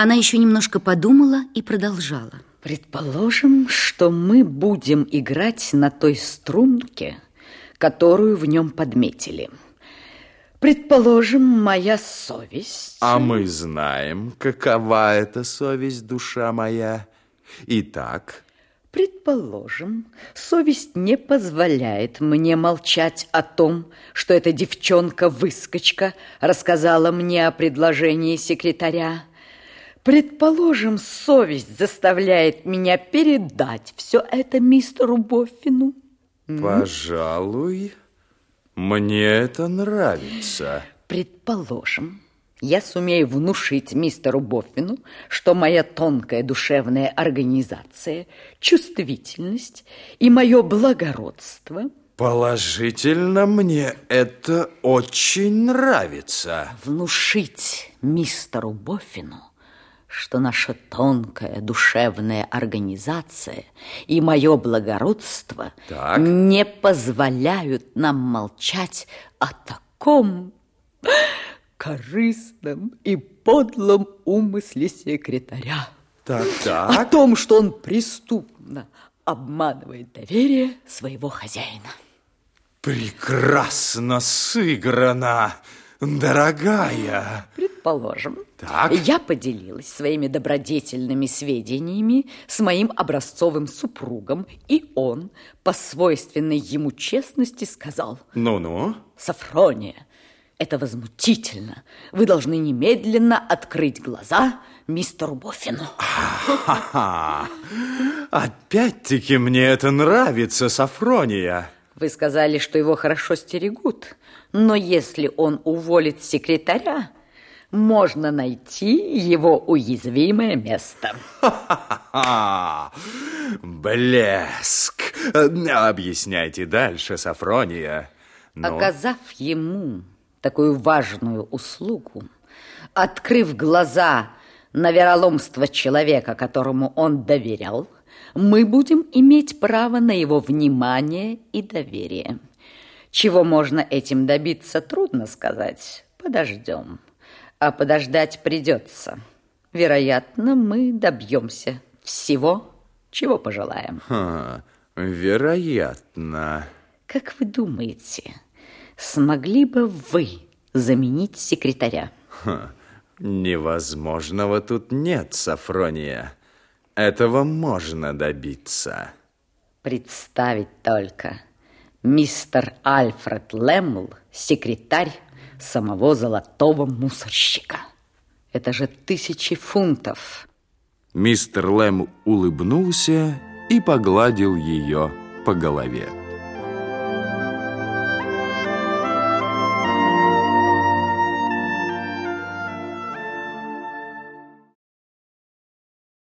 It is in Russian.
Она еще немножко подумала и продолжала. Предположим, что мы будем играть на той струнке, которую в нем подметили. Предположим, моя совесть... А мы знаем, какова эта совесть, душа моя. Итак... Предположим, совесть не позволяет мне молчать о том, что эта девчонка-выскочка рассказала мне о предложении секретаря. Предположим, совесть заставляет меня передать все это мистеру Боффину. Пожалуй, мне это нравится. Предположим, я сумею внушить мистеру Боффину, что моя тонкая душевная организация, чувствительность и мое благородство... Положительно мне это очень нравится. Внушить мистеру Боффину, что наша тонкая душевная организация и мое благородство так. не позволяют нам молчать о таком корыстном и подлом умысле секретаря. Так, так. О том, что он преступно обманывает доверие своего хозяина. Прекрасно сыграно, дорогая. Предположим, так. я поделилась своими добродетельными сведениями с моим образцовым супругом, и он, по свойственной ему честности, сказал... Ну-ну? Сафрония, это возмутительно. Вы должны немедленно открыть глаза мистеру Боффину. Опять-таки мне это нравится, Сафрония. Вы сказали, что его хорошо стерегут. Но если он уволит секретаря, можно найти его уязвимое место. Блеск! Объясняйте дальше, Сафрония. Но... Оказав ему такую важную услугу, открыв глаза на вероломство человека, которому он доверял, мы будем иметь право на его внимание и доверие. Чего можно этим добиться, трудно сказать. Подождем. А подождать придется. Вероятно, мы добьемся всего, чего пожелаем. Ха, вероятно. Как вы думаете, смогли бы вы заменить секретаря? Ха, невозможного тут нет, Сафрония. Этого можно добиться. Представить только. Мистер Альфред Лэмл, секретарь самого золотого мусорщика. Это же тысячи фунтов. Мистер Лэм улыбнулся и погладил ее по голове.